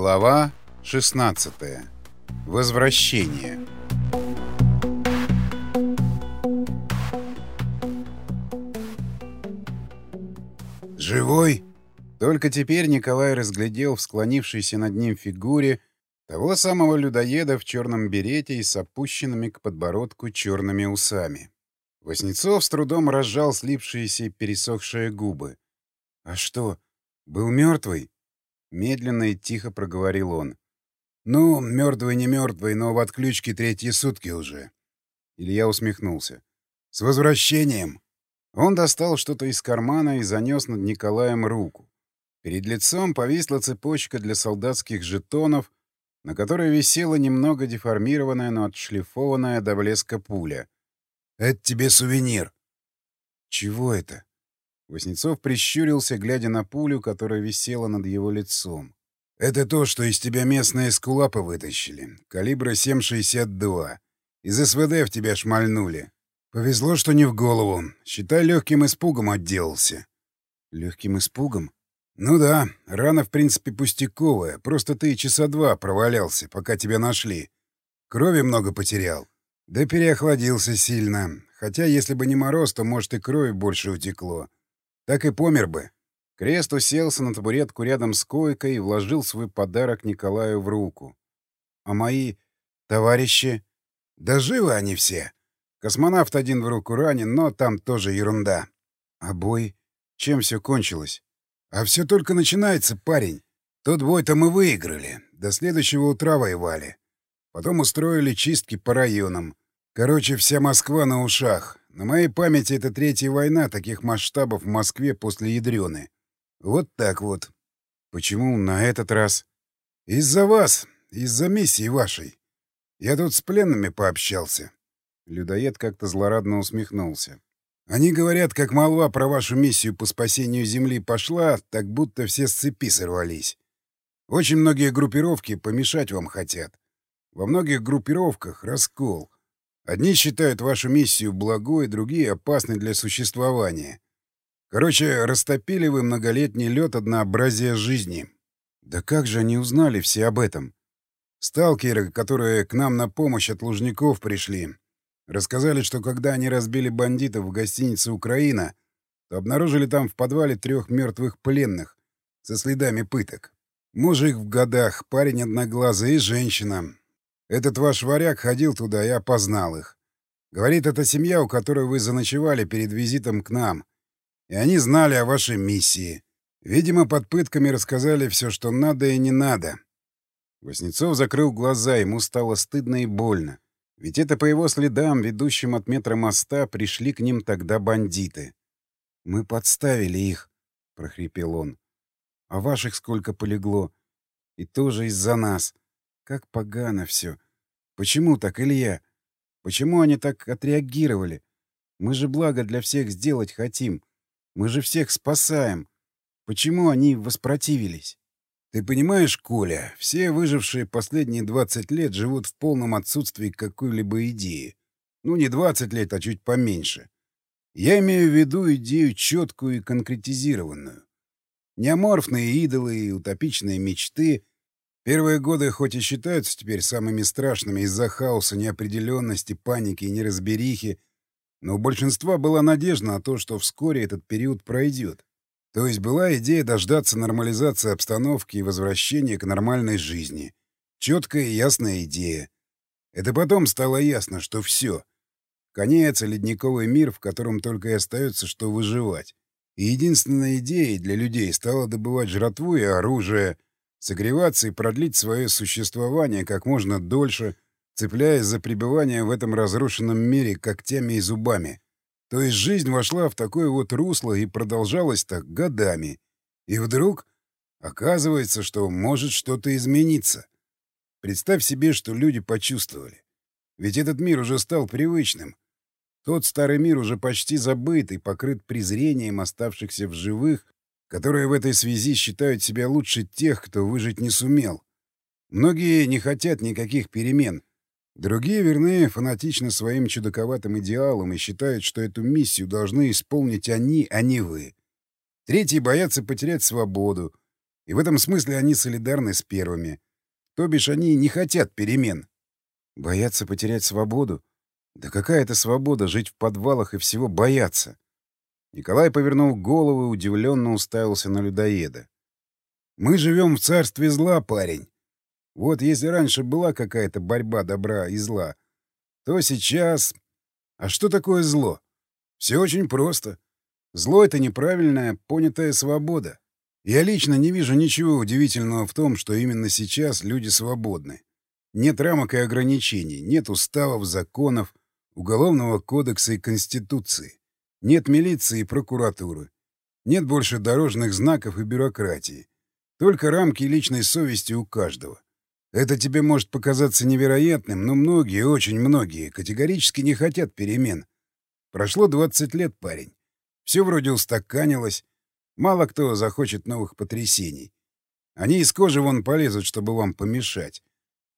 Глава 16. Возвращение. «Живой?» Только теперь Николай разглядел в склонившейся над ним фигуре того самого людоеда в черном берете и с опущенными к подбородку черными усами. Воснецов с трудом разжал слипшиеся пересохшие губы. «А что, был мертвый?» Медленно и тихо проговорил он. «Ну, мертвый не мертвый, но в отключке третьи сутки уже». Илья усмехнулся. «С возвращением!» Он достал что-то из кармана и занес над Николаем руку. Перед лицом повисла цепочка для солдатских жетонов, на которой висела немного деформированная, но отшлифованная до блеска пуля. «Это тебе сувенир». «Чего это?» Воснецов прищурился, глядя на пулю, которая висела над его лицом. «Это то, что из тебя местные скулапы вытащили. Калибра 7,62. Из СВД в тебя шмальнули. Повезло, что не в голову. Считай, легким испугом отделался». «Легким испугом?» «Ну да. Рана, в принципе, пустяковая. Просто ты часа два провалялся, пока тебя нашли. Крови много потерял. Да переохладился сильно. Хотя, если бы не мороз, то, может, и крови больше утекло. Так и помер бы. Крест уселся на табуретку рядом с койкой и вложил свой подарок Николаю в руку. А мои товарищи? Да живы они все. Космонавт один в руку ранен, но там тоже ерунда. А бой? Чем все кончилось? А все только начинается, парень. Тот бой-то мы выиграли. До следующего утра воевали. Потом устроили чистки по районам. Короче, вся Москва на ушах. На моей памяти это третья война таких масштабов в Москве после Ядрены. Вот так вот. Почему на этот раз? Из-за вас, из-за миссии вашей. Я тут с пленными пообщался. Людоед как-то злорадно усмехнулся. Они говорят, как молва про вашу миссию по спасению Земли пошла, так будто все с цепи сорвались. Очень многие группировки помешать вам хотят. Во многих группировках раскол — Одни считают вашу миссию благой, другие — опасной для существования. Короче, растопили вы многолетний лед однообразия жизни. Да как же они узнали все об этом? Сталкеры, которые к нам на помощь от Лужников пришли, рассказали, что когда они разбили бандитов в гостинице «Украина», то обнаружили там в подвале трех мертвых пленных со следами пыток. Мужик в годах, парень одноглазый и женщина. Этот ваш варяг ходил туда и опознал их. Говорит, это семья, у которой вы заночевали перед визитом к нам. И они знали о вашей миссии. Видимо, под пытками рассказали все, что надо и не надо. Воснецов закрыл глаза, ему стало стыдно и больно. Ведь это по его следам, ведущим от метра моста, пришли к ним тогда бандиты. «Мы подставили их», — прохрипел он. «А ваших сколько полегло? И тоже из-за нас. Как погано все. Почему так, Илья? Почему они так отреагировали? Мы же благо для всех сделать хотим. Мы же всех спасаем. Почему они воспротивились? Ты понимаешь, Коля, все выжившие последние 20 лет живут в полном отсутствии какой-либо идеи. Ну, не 20 лет, а чуть поменьше. Я имею в виду идею четкую и конкретизированную. Неаморфные идолы и утопичные мечты Первые годы хоть и считаются теперь самыми страшными из-за хаоса, неопределенности, паники и неразберихи, но у большинства была надежда на то, что вскоре этот период пройдет. То есть была идея дождаться нормализации обстановки и возвращения к нормальной жизни. Четкая и ясная идея. Это потом стало ясно, что все. Конец ледниковый мир, в котором только и остается, что выживать. И единственной идеей для людей стало добывать жратву и оружие — согреваться и продлить свое существование как можно дольше, цепляясь за пребывание в этом разрушенном мире когтями и зубами. То есть жизнь вошла в такое вот русло и продолжалась так годами. И вдруг оказывается, что может что-то измениться. Представь себе, что люди почувствовали. Ведь этот мир уже стал привычным. Тот старый мир уже почти забыт и покрыт презрением оставшихся в живых которые в этой связи считают себя лучше тех, кто выжить не сумел. Многие не хотят никаких перемен. Другие верны фанатично своим чудаковатым идеалам и считают, что эту миссию должны исполнить они, а не вы. Третьи боятся потерять свободу И в этом смысле они солидарны с первыми. То бишь они не хотят перемен. Боятся потерять свободу? Да какая это свобода жить в подвалах и всего бояться? Николай повернул голову и удивленно уставился на людоеда. «Мы живем в царстве зла, парень. Вот если раньше была какая-то борьба добра и зла, то сейчас... А что такое зло? Все очень просто. Зло — это неправильная, понятая свобода. Я лично не вижу ничего удивительного в том, что именно сейчас люди свободны. Нет рамок и ограничений, нет уставов, законов, уголовного кодекса и конституции. Нет милиции и прокуратуры. Нет больше дорожных знаков и бюрократии. Только рамки личной совести у каждого. Это тебе может показаться невероятным, но многие, очень многие, категорически не хотят перемен. Прошло 20 лет, парень. Все вроде устаканилось. Мало кто захочет новых потрясений. Они из кожи вон полезут, чтобы вам помешать.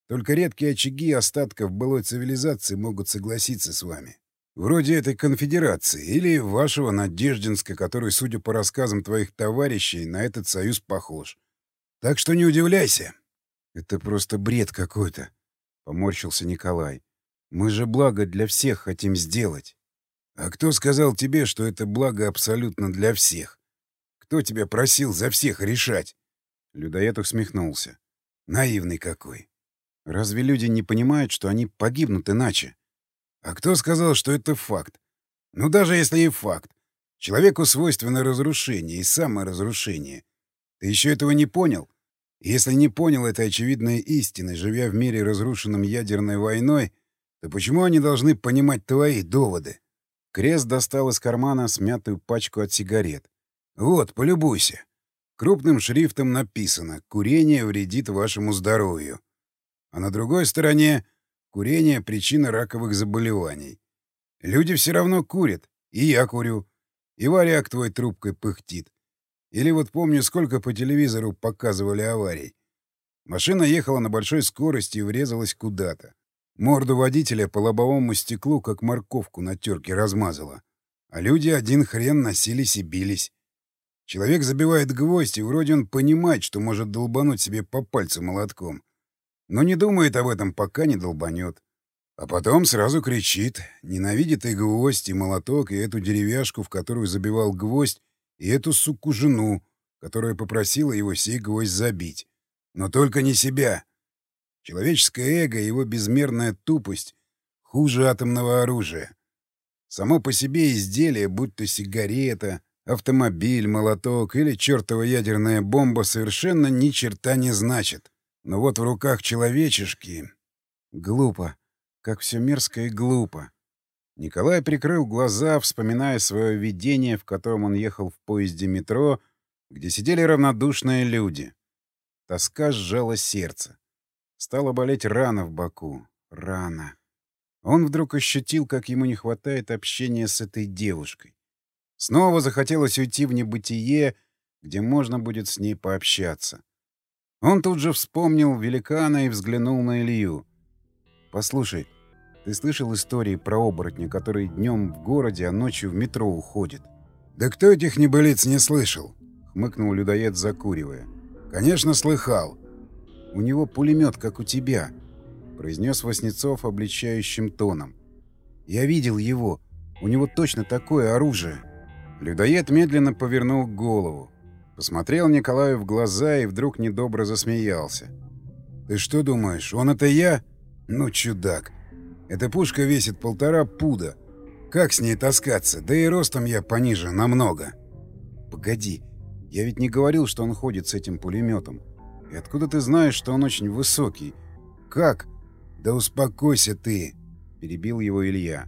Только редкие очаги остатков былой цивилизации могут согласиться с вами. Вроде этой конфедерации или вашего Надеждинска, который, судя по рассказам твоих товарищей, на этот союз похож. Так что не удивляйся. «Это просто бред какой-то», — поморщился Николай. «Мы же благо для всех хотим сделать». «А кто сказал тебе, что это благо абсолютно для всех? Кто тебя просил за всех решать?» Людоед усмехнулся. «Наивный какой». «Разве люди не понимают, что они погибнут иначе?» «А кто сказал, что это факт? Ну, даже если и факт. Человеку свойственно разрушение и саморазрушение. Ты еще этого не понял?» Если не понял этой очевидной истины, живя в мире, разрушенном ядерной войной, то почему они должны понимать твои доводы? Крест достал из кармана смятую пачку от сигарет. Вот, полюбуйся. Крупным шрифтом написано «Курение вредит вашему здоровью». А на другой стороне «Курение — причина раковых заболеваний». Люди все равно курят. И я курю. И варяг твой трубкой пыхтит. Или вот помню, сколько по телевизору показывали аварий. Машина ехала на большой скорости и врезалась куда-то. Морду водителя по лобовому стеклу, как морковку на терке, размазала. А люди один хрен носились и бились. Человек забивает гвоздь, и вроде он понимает, что может долбануть себе по пальцу молотком. Но не думает об этом, пока не долбанет. А потом сразу кричит, ненавидит и гвоздь, и молоток, и эту деревяшку, в которую забивал гвоздь, и эту суку-жену, которая попросила его сей гвоздь забить. Но только не себя. Человеческое эго его безмерная тупость хуже атомного оружия. Само по себе изделие, будь то сигарета, автомобиль, молоток или чертова ядерная бомба, совершенно ни черта не значит. Но вот в руках человечешки... Глупо. Как все мерзко и глупо. Николай прикрыл глаза, вспоминая свое видение, в котором он ехал в поезде метро, где сидели равнодушные люди. Тоска сжала сердце. Стало болеть рана в боку. Рана. Он вдруг ощутил, как ему не хватает общения с этой девушкой. Снова захотелось уйти в небытие, где можно будет с ней пообщаться. Он тут же вспомнил великана и взглянул на Илью. «Послушай, ты слышал истории про оборотня, который днем в городе, а ночью в метро уходит? Да кто этих небылиц не слышал? Хмыкнул людоед, закуривая. Конечно, слыхал. У него пулемет, как у тебя, произнес Васнецов обличающим тоном. Я видел его. У него точно такое оружие. Людоед медленно повернул голову. Посмотрел Николаю в глаза и вдруг недобро засмеялся. «Ты что думаешь, он это я? Ну, чудак. Эта пушка весит полтора пуда. Как с ней таскаться? Да и ростом я пониже намного. Погоди, я ведь не говорил, что он ходит с этим пулеметом. И откуда ты знаешь, что он очень высокий? Как? Да успокойся ты, перебил его Илья.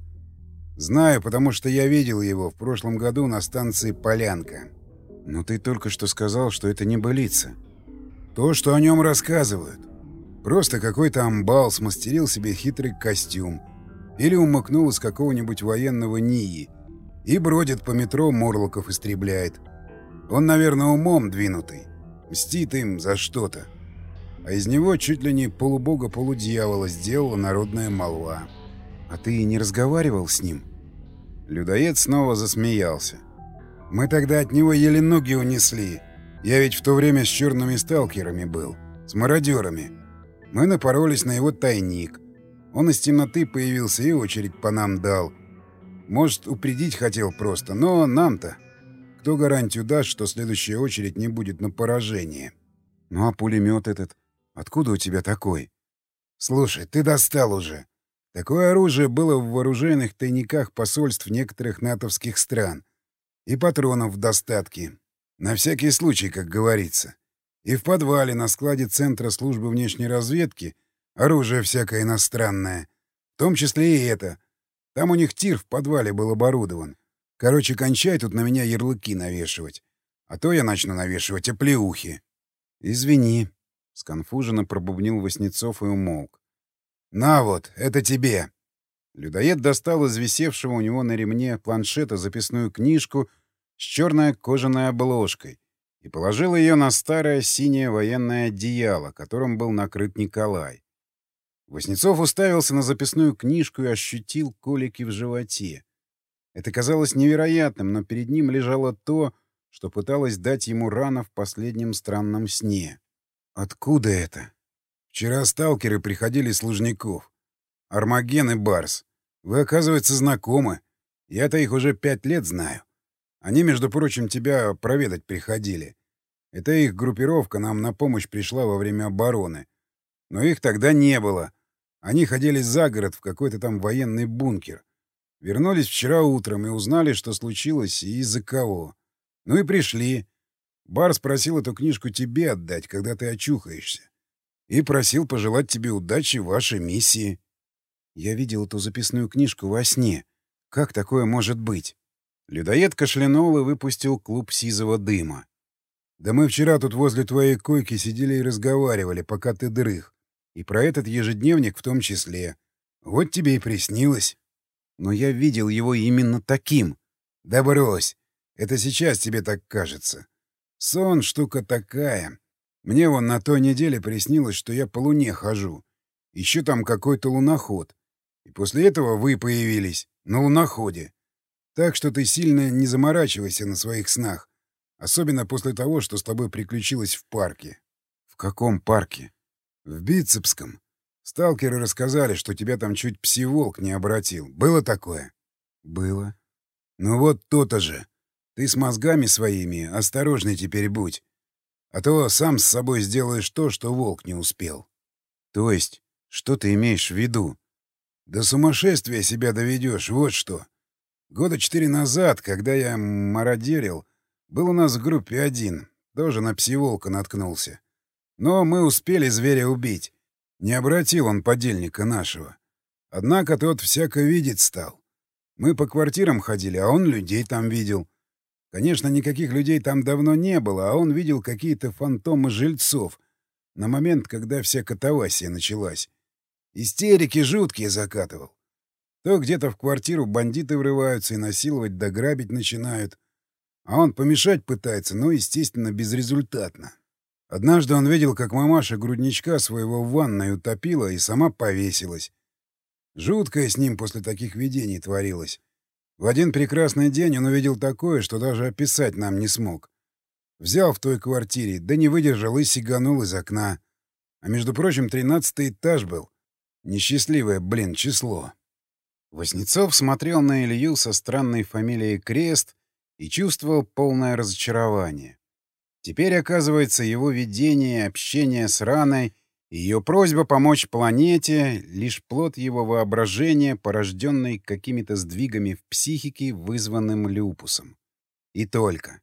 Знаю, потому что я видел его в прошлом году на станции Полянка. Но ты только что сказал, что это не былица. То, что о нем рассказывают. Просто какой-то амбал смастерил себе хитрый костюм или умыкнул из какого-нибудь военного НИИ и бродит по метро Морлоков истребляет. Он, наверное, умом двинутый, мстит им за что-то. А из него чуть ли не полубога-полудьявола сделала народная молва. А ты не разговаривал с ним? Людоед снова засмеялся. Мы тогда от него еле ноги унесли. Я ведь в то время с черными сталкерами был, с мародерами. Мы напоролись на его тайник. Он из темноты появился и очередь по нам дал. Может, упредить хотел просто, но нам-то... Кто гарантию даст, что следующая очередь не будет на поражение? Ну а пулемет этот? Откуда у тебя такой? Слушай, ты достал уже. Такое оружие было в вооруженных тайниках посольств некоторых натовских стран. И патронов в достатке. На всякий случай, как говорится. И в подвале на складе Центра службы внешней разведки оружие всякое иностранное. В том числе и это. Там у них тир в подвале был оборудован. Короче, кончай тут на меня ярлыки навешивать. А то я начну навешивать оплеухи. — Извини, — сконфуженно пробубнил Васнецов и умолк. «На вот, это тебе!» Людоед достал из висевшего у него на ремне планшета записную книжку с черной кожаной обложкой и положил ее на старое синее военное одеяло, которым был накрыт Николай. Васнецов уставился на записную книжку и ощутил колики в животе. Это казалось невероятным, но перед ним лежало то, что пыталось дать ему рана в последнем странном сне. Откуда это? Вчера сталкеры приходили с Лужников. Армаген и Барс. Вы, оказывается, знакомы. Я-то их уже пять лет знаю. Они, между прочим, тебя проведать приходили. Это их группировка нам на помощь пришла во время обороны. Но их тогда не было. Они ходили за город в какой-то там военный бункер. Вернулись вчера утром и узнали, что случилось и из-за кого. Ну и пришли. Барс просил эту книжку тебе отдать, когда ты очухаешься. И просил пожелать тебе удачи в вашей миссии. Я видел эту записную книжку во сне. Как такое может быть? Людоед кашлянул и выпустил клуб сизого дыма. Да мы вчера тут возле твоей койки сидели и разговаривали, пока ты дрых. И про этот ежедневник в том числе. Вот тебе и приснилось. Но я видел его именно таким. Да брось. Это сейчас тебе так кажется. Сон — штука такая. Мне вон на той неделе приснилось, что я по луне хожу. Еще там какой-то луноход. И после этого вы появились на луноходе. Так что ты сильно не заморачивайся на своих снах. Особенно после того, что с тобой приключилось в парке. В каком парке? В Бицепском. Сталкеры рассказали, что тебя там чуть псиволк не обратил. Было такое? Было. Ну вот то-то же. Ты с мозгами своими осторожней теперь будь. А то сам с собой сделаешь то, что волк не успел. То есть, что ты имеешь в виду? До сумасшествия себя доведешь, вот что. Года четыре назад, когда я мародерил, был у нас в группе один, тоже на псиволка наткнулся. Но мы успели зверя убить. Не обратил он подельника нашего. Однако тот всяко видеть стал. Мы по квартирам ходили, а он людей там видел. Конечно, никаких людей там давно не было, а он видел какие-то фантомы жильцов на момент, когда вся катавасия началась. Истерики жуткие закатывал. То где-то в квартиру бандиты врываются и насиловать да грабить начинают. А он помешать пытается, но, естественно, безрезультатно. Однажды он видел, как мамаша грудничка своего в ванной утопила и сама повесилась. Жуткое с ним после таких видений творилось. В один прекрасный день он увидел такое, что даже описать нам не смог. Взял в той квартире, да не выдержал и сиганул из окна. А между прочим, тринадцатый этаж был. Несчастливое, блин, число. Воснецов смотрел на Илью со странной фамилией Крест и чувствовал полное разочарование. Теперь, оказывается, его видение, общение с раной ее просьба помочь планете — лишь плод его воображения, порожденный какими-то сдвигами в психике, вызванным люпусом. И только.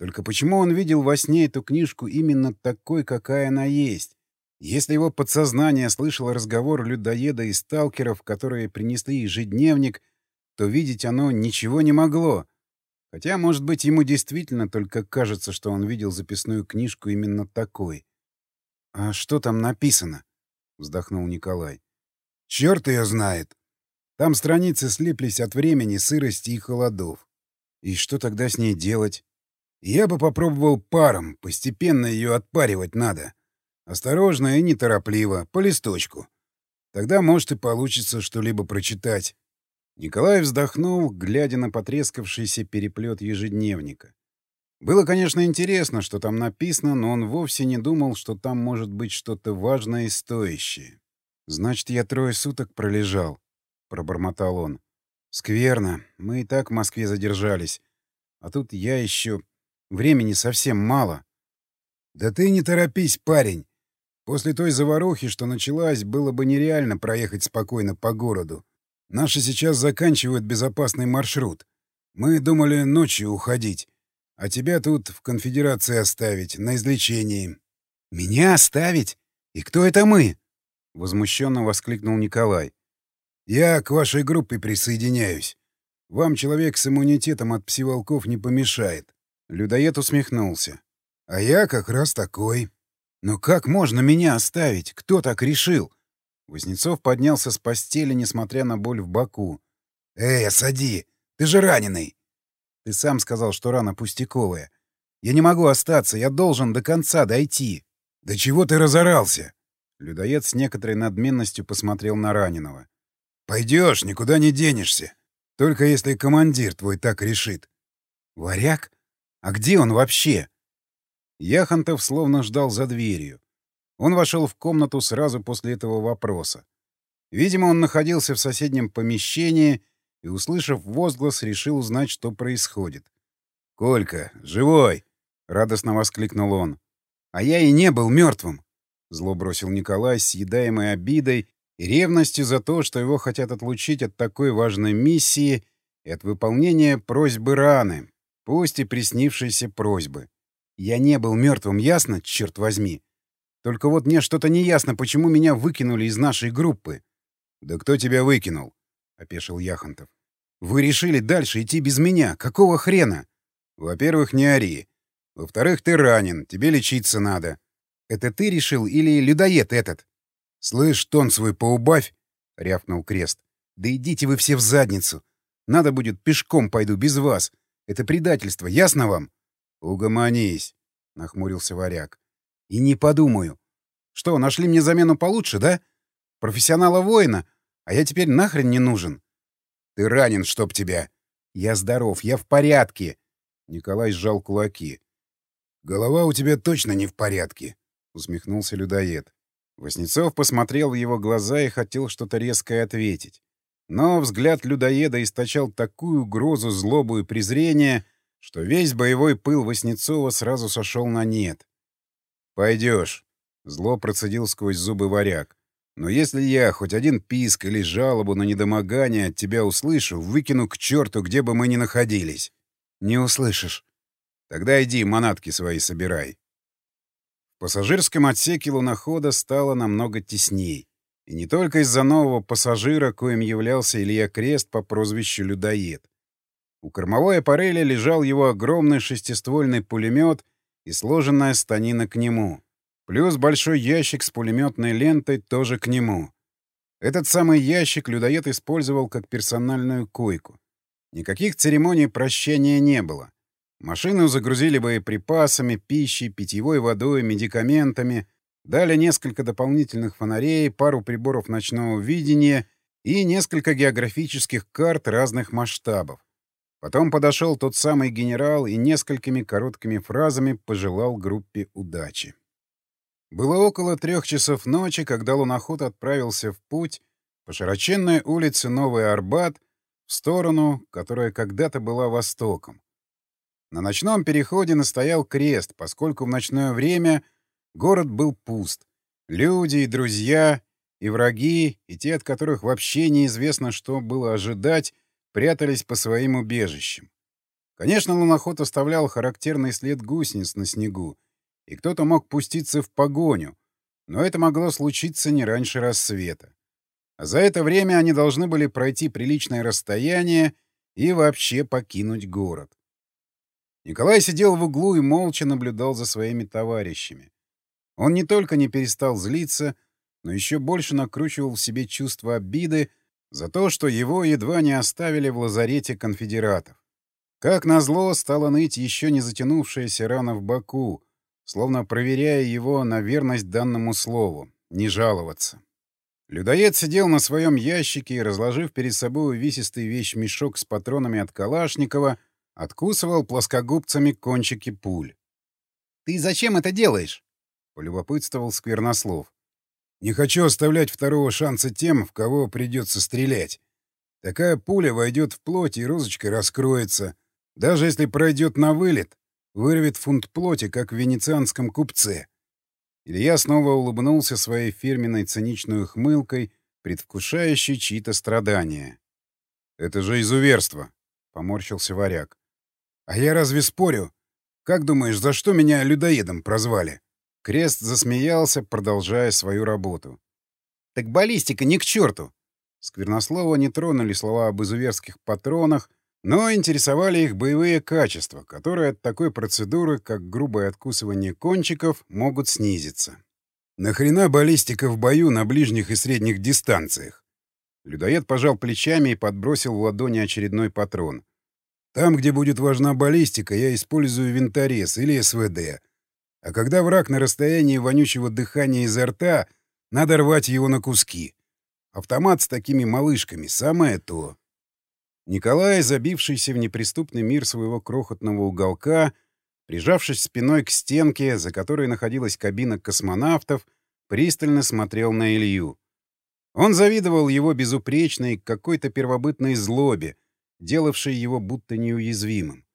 Только почему он видел во сне эту книжку именно такой, какая она есть? Если его подсознание слышало разговор людоеда и сталкеров, которые принесли ежедневник, то видеть оно ничего не могло. Хотя, может быть, ему действительно только кажется, что он видел записную книжку именно такой — «А что там написано?» — вздохнул Николай. «Черт ее знает! Там страницы слиплись от времени, сырости и холодов. И что тогда с ней делать?» «Я бы попробовал паром, постепенно ее отпаривать надо. Осторожно и неторопливо, по листочку. Тогда, может, и получится что-либо прочитать». Николай вздохнул, глядя на потрескавшийся переплет ежедневника. Было, конечно, интересно, что там написано, но он вовсе не думал, что там может быть что-то важное и стоящее. «Значит, я трое суток пролежал», — пробормотал он. «Скверно. Мы и так в Москве задержались. А тут я еще... Времени совсем мало». «Да ты не торопись, парень. После той заварухи, что началась, было бы нереально проехать спокойно по городу. Наши сейчас заканчивают безопасный маршрут. Мы думали ночью уходить. А тебя тут в конфедерации оставить, на излечении. — Меня оставить? И кто это мы? — возмущенно воскликнул Николай. — Я к вашей группе присоединяюсь. Вам человек с иммунитетом от псиволков не помешает. Людоед усмехнулся. — А я как раз такой. — Но как можно меня оставить? Кто так решил? Вознецов поднялся с постели, несмотря на боль в боку. — Эй, осади! Ты же раненый! Ты сам сказал, что рана пустяковая. Я не могу остаться, я должен до конца дойти. — Да чего ты разорался? Людоед с некоторой надменностью посмотрел на раненого. — Пойдешь, никуда не денешься. Только если командир твой так решит. — Варяг? А где он вообще? Яхонтов словно ждал за дверью. Он вошел в комнату сразу после этого вопроса. Видимо, он находился в соседнем помещении и, услышав возглас, решил узнать, что происходит. «Колька, живой!» — радостно воскликнул он. «А я и не был мертвым!» — зло бросил Николай, съедаемой обидой и ревностью за то, что его хотят отлучить от такой важной миссии и от выполнения просьбы раны, пусть и приснившейся просьбы. Я не был мертвым, ясно, черт возьми? Только вот мне что-то не ясно, почему меня выкинули из нашей группы. — Да кто тебя выкинул? опешил Яхонтов. «Вы решили дальше идти без меня. Какого хрена?» «Во-первых, не ори. Во-вторых, ты ранен. Тебе лечиться надо». «Это ты решил или людоед этот?» «Слышь, тон свой поубавь!» — рявкнул Крест. «Да идите вы все в задницу. Надо будет, пешком пойду, без вас. Это предательство, ясно вам?» «Угомонись», — нахмурился варяг. «И не подумаю. Что, нашли мне замену получше, да? Профессионала-воина? А я теперь нахрен не нужен. Ты ранен, чтоб тебя. Я здоров, я в порядке. Николай сжал кулаки. Голова у тебя точно не в порядке, усмехнулся людоед. Воснецов посмотрел в его глаза и хотел что-то резкое ответить. Но взгляд людоеда источал такую угрозу, злобу и презрение, что весь боевой пыл Воснецова сразу сошел на нет. «Пойдешь», — зло процедил сквозь зубы варяг. Но если я хоть один писк или жалобу на недомогание от тебя услышу, выкину к черту, где бы мы ни находились. Не услышишь. Тогда иди, манатки свои собирай. В пассажирском отсеке лунохода стало намного тесней. И не только из-за нового пассажира, коим являлся Илья Крест по прозвищу «Людоед». У кормовой аппареля лежал его огромный шестиствольный пулемет и сложенная станина к нему. Плюс большой ящик с пулеметной лентой тоже к нему. Этот самый ящик людоед использовал как персональную койку. Никаких церемоний прощания не было. Машину загрузили боеприпасами, пищей, питьевой водой, медикаментами, дали несколько дополнительных фонарей, пару приборов ночного видения и несколько географических карт разных масштабов. Потом подошел тот самый генерал и несколькими короткими фразами пожелал группе удачи. Было около трех часов ночи, когда луноход отправился в путь по широченной улице Новый Арбат в сторону, которая когда-то была востоком. На ночном переходе настоял крест, поскольку в ночное время город был пуст. Люди и друзья, и враги, и те, от которых вообще неизвестно, что было ожидать, прятались по своим убежищам. Конечно, луноход оставлял характерный след гусениц на снегу, и кто-то мог пуститься в погоню, но это могло случиться не раньше рассвета. А за это время они должны были пройти приличное расстояние и вообще покинуть город. Николай сидел в углу и молча наблюдал за своими товарищами. Он не только не перестал злиться, но еще больше накручивал в себе чувство обиды за то, что его едва не оставили в лазарете конфедератов. Как назло, стала ныть еще не затянувшаяся рана в боку, словно проверяя его на верность данному слову, не жаловаться. Людоед сидел на своем ящике и, разложив перед собой увесистый вещмешок с патронами от Калашникова, Откусывал плоскогубцами кончики пуль. «Ты зачем это делаешь?» — полюбопытствовал Сквернослов. «Не хочу оставлять второго шанса тем, в кого придется стрелять. Такая пуля войдет в плоть и розочкой раскроется. Даже если пройдет на вылет, вырвет фунт плоти, как в венецианском купце». Илья снова улыбнулся своей фирменной циничной ухмылкой, предвкушающей чьи-то страдания. «Это же изуверство!» — поморщился варяг. «А я разве спорю? Как думаешь, за что меня людоедом прозвали?» Крест засмеялся, продолжая свою работу. «Так баллистика ни к черту!» Сквернослова не тронули слова об изуверских патронах, но интересовали их боевые качества, которые от такой процедуры, как грубое откусывание кончиков, могут снизиться. «Нахрена баллистика в бою на ближних и средних дистанциях?» Людоед пожал плечами и подбросил в ладони очередной патрон. «Там, где будет важна баллистика, я использую винторез или СВД. А когда враг на расстоянии вонючего дыхания изо рта, надо рвать его на куски. Автомат с такими малышками — самое то». Николай, забившийся в неприступный мир своего крохотного уголка, прижавшись спиной к стенке, за которой находилась кабина космонавтов, пристально смотрел на Илью. Он завидовал его безупречной какой-то первобытной злобе, делавшей его будто неуязвимым.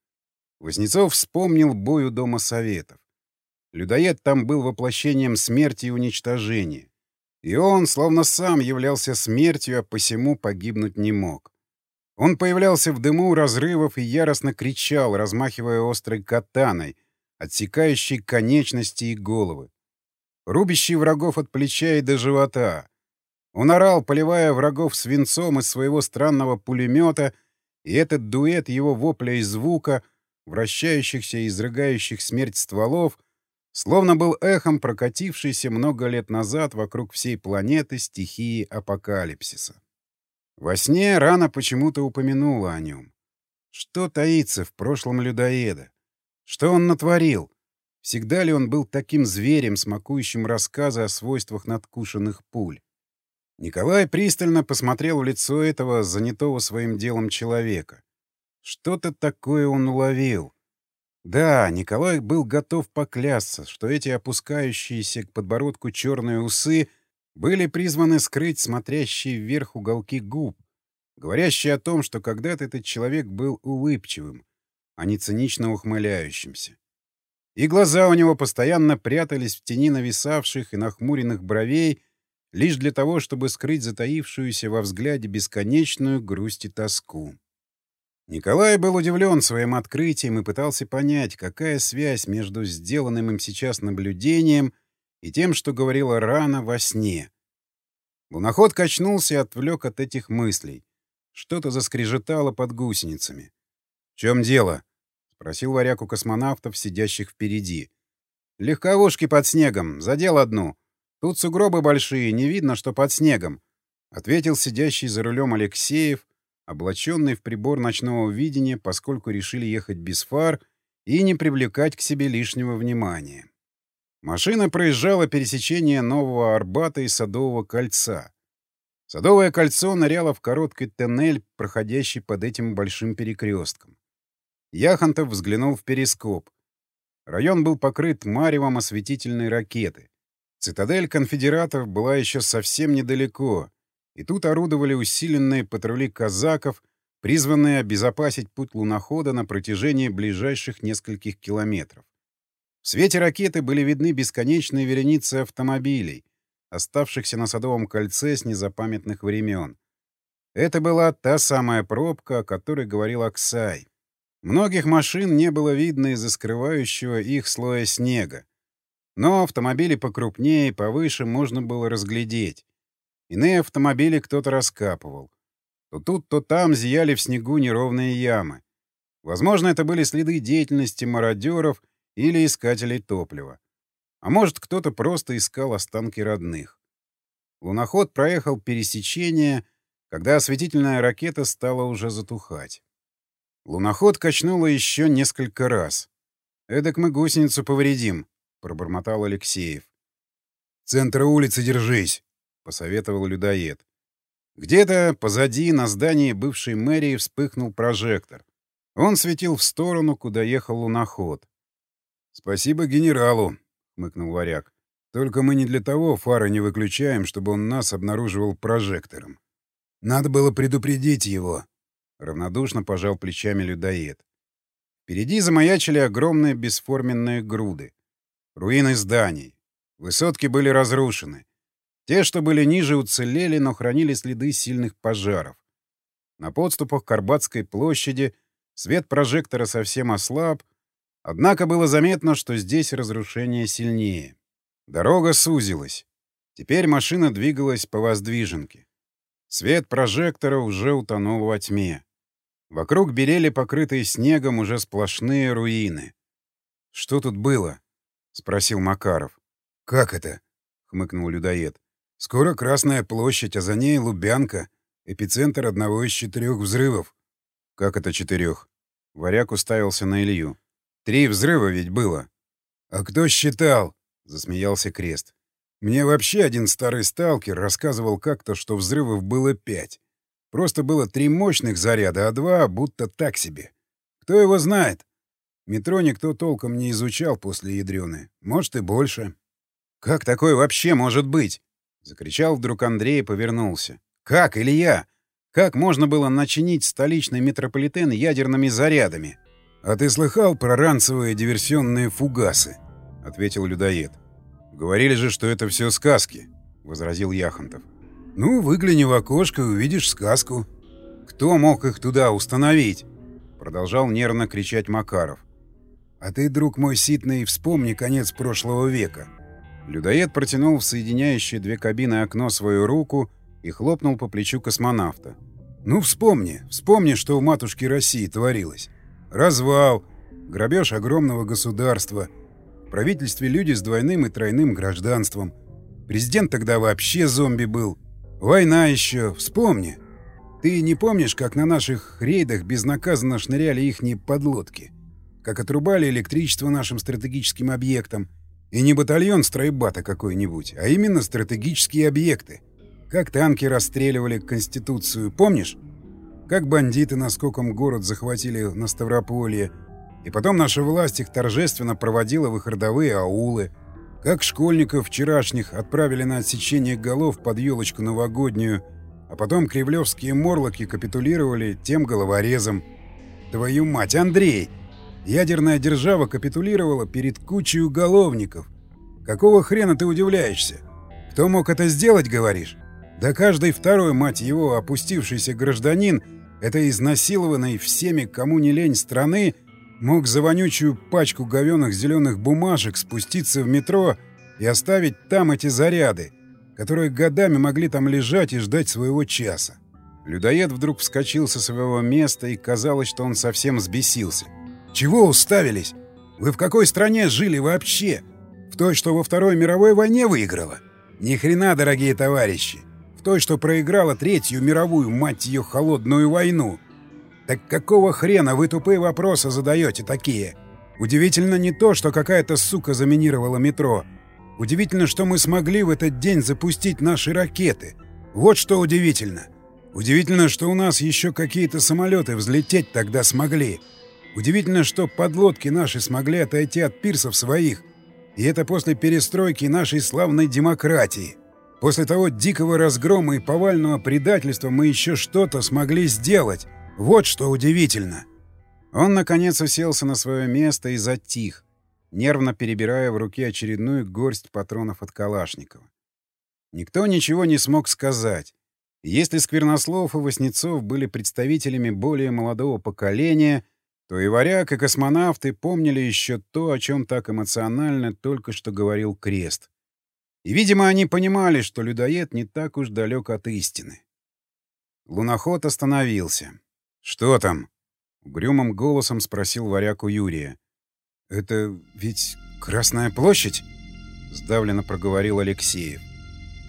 Вознецов вспомнил бой у Дома Советов. Людоед там был воплощением смерти и уничтожения. И он, словно сам, являлся смертью, а посему погибнуть не мог. Он появлялся в дыму разрывов и яростно кричал, размахивая острой катаной, отсекающей конечности и головы. Рубящий врагов от плеча и до живота. Он орал, поливая врагов свинцом из своего странного пулемета, и этот дуэт его вопля и звука, вращающихся и изрыгающих смерть стволов, словно был эхом прокатившейся много лет назад вокруг всей планеты стихии апокалипсиса. Во сне рана почему-то упомянула о нем. Что таится в прошлом людоеда? Что он натворил? Всегда ли он был таким зверем, смакующим рассказы о свойствах надкушенных пуль? Николай пристально посмотрел в лицо этого занятого своим делом человека. Что-то такое он уловил. Да, Николай был готов поклясться, что эти опускающиеся к подбородку черные усы были призваны скрыть смотрящие вверх уголки губ, говорящие о том, что когда-то этот человек был улыбчивым, а не цинично ухмыляющимся. И глаза у него постоянно прятались в тени нависавших и нахмуренных бровей лишь для того, чтобы скрыть затаившуюся во взгляде бесконечную грусть и тоску. Николай был удивлен своим открытием и пытался понять, какая связь между сделанным им сейчас наблюдением — и тем, что говорила рано во сне. Луноход качнулся и отвлек от этих мыслей. Что-то заскрежетало под гусеницами. «В чем дело?» — спросил варяг у космонавтов, сидящих впереди. «Легковушки под снегом. Задел одну. Тут сугробы большие, не видно, что под снегом», — ответил сидящий за рулем Алексеев, облаченный в прибор ночного видения, поскольку решили ехать без фар и не привлекать к себе лишнего внимания. Машина проезжала пересечение Нового Арбата и Садового кольца. Садовое кольцо ныряло в короткий тоннель, проходящий под этим большим перекрестком. Яхонтов взглянул в перископ. Район был покрыт маревом осветительной ракеты. Цитадель конфедератов была еще совсем недалеко, и тут орудовали усиленные патрули казаков, призванные обезопасить путь лунохода на протяжении ближайших нескольких километров. В свете ракеты были видны бесконечные вереницы автомобилей, оставшихся на Садовом кольце с незапамятных времен. Это была та самая пробка, о которой говорил Аксай. Многих машин не было видно из-за скрывающего их слоя снега. Но автомобили покрупнее и повыше можно было разглядеть. Иные автомобили кто-то раскапывал. То тут, то там зияли в снегу неровные ямы. Возможно, это были следы деятельности мародеров — или искателей топлива. А может, кто-то просто искал останки родных. Луноход проехал пересечение, когда осветительная ракета стала уже затухать. Луноход качнуло еще несколько раз. «Эдак мы гусеницу повредим», — пробормотал Алексеев. «Центра улицы держись», — посоветовал людоед. Где-то позади на здании бывшей мэрии вспыхнул прожектор. Он светил в сторону, куда ехал луноход. «Спасибо генералу», — хмыкнул варяг. «Только мы не для того фары не выключаем, чтобы он нас обнаруживал прожектором. Надо было предупредить его». Равнодушно пожал плечами людоед. Впереди замаячили огромные бесформенные груды. Руины зданий. Высотки были разрушены. Те, что были ниже, уцелели, но хранили следы сильных пожаров. На подступах к Арбатской площади — Свет прожектора совсем ослаб, однако было заметно, что здесь разрушение сильнее. Дорога сузилась. Теперь машина двигалась по воздвиженке. Свет прожектора уже утонул во тьме. Вокруг белели покрытые снегом уже сплошные руины. «Что тут было?» — спросил Макаров. «Как это?» — хмыкнул людоед. «Скоро Красная площадь, а за ней Лубянка, эпицентр одного из четырех взрывов. «Как это четырех?» Варяг уставился на Илью. «Три взрыва ведь было». «А кто считал?» — засмеялся Крест. «Мне вообще один старый сталкер рассказывал как-то, что взрывов было пять. Просто было три мощных заряда, а два будто так себе. Кто его знает? Метро никто толком не изучал после ядрены. Может, и больше». «Как такое вообще может быть?» — закричал вдруг Андрей и повернулся. «Как, Илья? Как можно было начинить столичный метрополитен ядерными зарядами? — А ты слыхал про ранцевые диверсионные фугасы? — ответил людоед. — Говорили же, что это все сказки, — возразил Яхонтов. — Ну, выгляни в окошко и увидишь сказку. — Кто мог их туда установить? — продолжал нервно кричать Макаров. — А ты, друг мой ситный, вспомни конец прошлого века. Людоед протянул в соединяющие две кабины окно свою руку и хлопнул по плечу космонавта. Ну, вспомни, вспомни, что в матушке России творилось. Развал, грабеж огромного государства, в правительстве люди с двойным и тройным гражданством. Президент тогда вообще зомби был. Война еще, вспомни. Ты не помнишь, как на наших рейдах безнаказанно шныряли ихние подлодки? Как отрубали электричество нашим стратегическим объектам? И не батальон стройбата какой-нибудь, а именно стратегические объекты. Как танки расстреливали Конституцию, помнишь? Как бандиты наскоком город захватили на Ставрополье. И потом наша власть их торжественно проводила в их родовые аулы. Как школьников вчерашних отправили на отсечение голов под елочку новогоднюю, а потом кремлевские морлоки капитулировали тем головорезом. Твою мать, Андрей! Ядерная держава капитулировала перед кучей уголовников. Какого хрена ты удивляешься? Кто мог это сделать, говоришь? Да каждый второй, мать его, опустившийся гражданин этой изнасилованной всеми, кому не лень страны, мог за вонючую пачку говёных зеленых бумажек спуститься в метро и оставить там эти заряды, которые годами могли там лежать и ждать своего часа. Людоед вдруг вскочил со своего места, и казалось, что он совсем взбесился. «Чего уставились? Вы в какой стране жили вообще? В той, что во Второй мировой войне выиграла? Ни хрена, дорогие товарищи! той, что проиграла Третью мировую, мать ее, холодную войну. Так какого хрена вы тупые вопросы задаете такие? Удивительно не то, что какая-то сука заминировала метро. Удивительно, что мы смогли в этот день запустить наши ракеты. Вот что удивительно. Удивительно, что у нас еще какие-то самолеты взлететь тогда смогли. Удивительно, что подлодки наши смогли отойти от пирсов своих. И это после перестройки нашей славной демократии. После того дикого разгрома и повального предательства мы еще что-то смогли сделать. Вот что удивительно. Он, наконец, уселся на свое место и затих, нервно перебирая в руке очередную горсть патронов от Калашникова. Никто ничего не смог сказать. Если Сквернослов и Васнецов были представителями более молодого поколения, то и варяг, и космонавты помнили еще то, о чем так эмоционально только что говорил Крест. И, видимо, они понимали, что людоед не так уж далек от истины. Луноход остановился. «Что там?» — угрюмым голосом спросил варяку Юрия. «Это ведь Красная площадь?» — сдавленно проговорил Алексеев.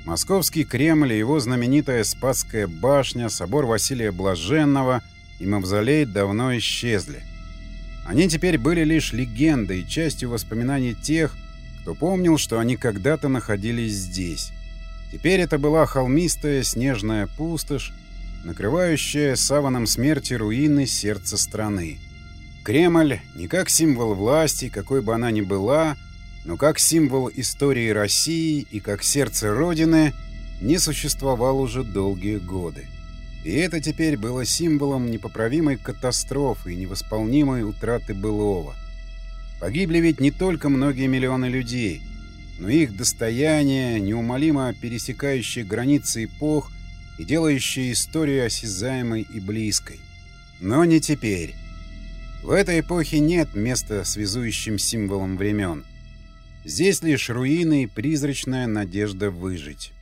Московский Кремль и его знаменитая Спасская башня, собор Василия Блаженного и мавзолей давно исчезли. Они теперь были лишь легендой, частью воспоминаний тех, кто помнил, что они когда-то находились здесь. Теперь это была холмистая снежная пустошь, накрывающая саваном смерти руины сердца страны. Кремль не как символ власти, какой бы она ни была, но как символ истории России и как сердце Родины не существовал уже долгие годы. И это теперь было символом непоправимой катастрофы и невосполнимой утраты былого. Погибли ведь не только многие миллионы людей, но их достояние, неумолимо пересекающее границы эпох и делающее историю осязаемой и близкой. Но не теперь. В этой эпохе нет места связующим символом времен. Здесь лишь руины и призрачная надежда выжить.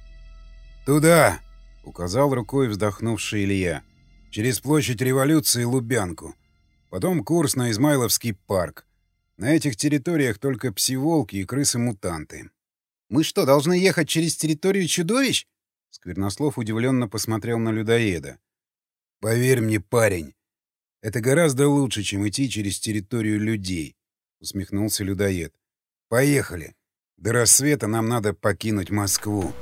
«Туда!» — указал рукой вздохнувший Илья. «Через площадь революции Лубянку. Потом курс на Измайловский парк. На этих территориях только псиволки и крысы-мутанты». «Мы что, должны ехать через территорию чудовищ?» Сквернослов удивленно посмотрел на людоеда. «Поверь мне, парень, это гораздо лучше, чем идти через территорию людей», — усмехнулся людоед. «Поехали. До рассвета нам надо покинуть Москву».